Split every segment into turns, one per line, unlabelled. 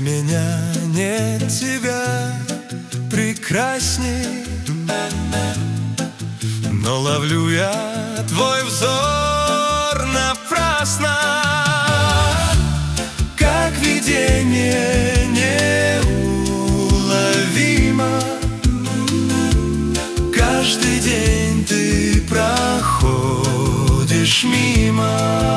меня нет тебя прекрасней. Но ловлю я твой взор напрасно. Как видение неуловимо. Каждый день ты проходишь мимо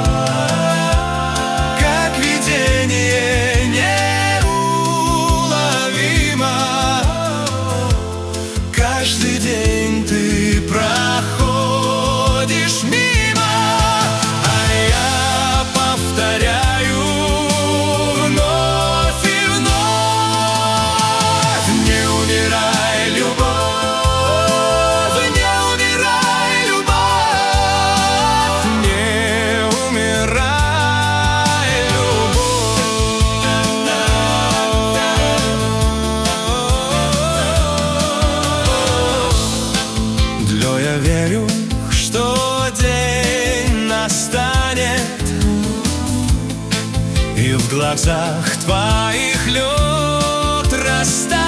И в глазах твоих лед растает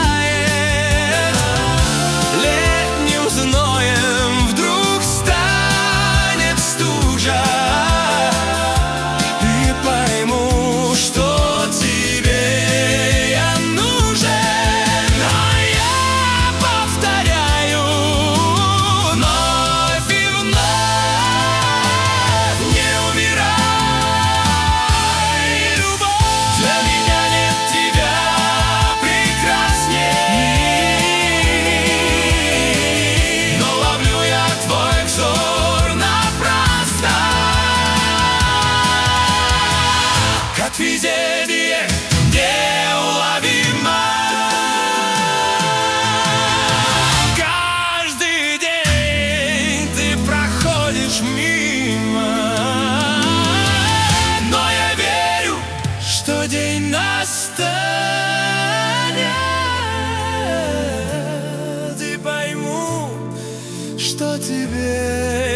настанет И пойму, что тебе